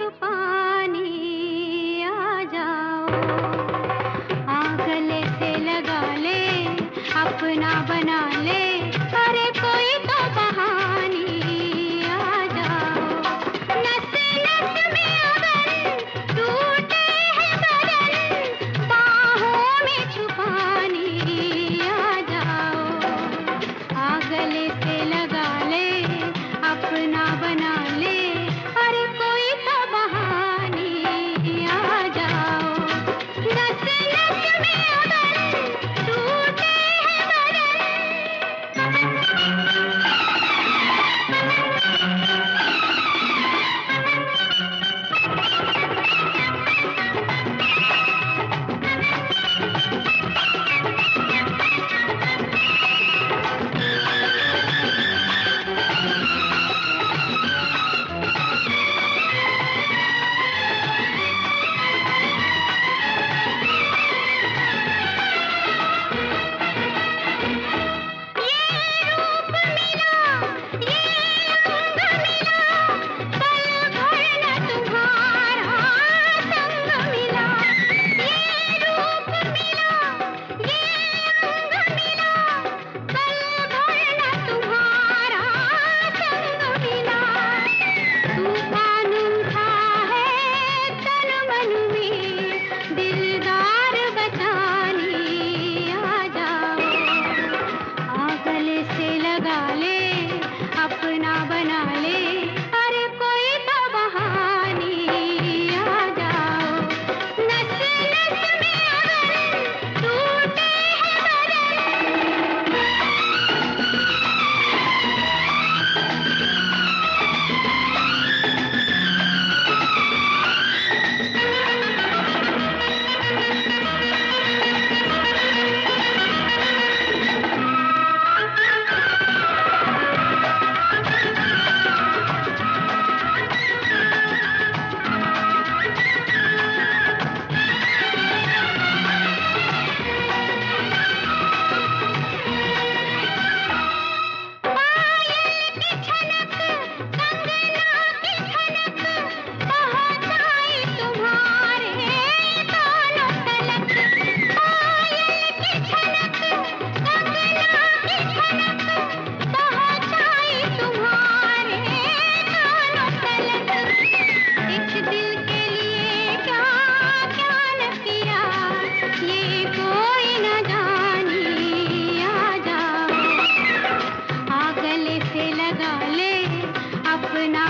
छुपाने जाओ। आगले से लगा ले, अपना बना ले। कोई तो बहाने जाओ। में छुपा लगा ले अपना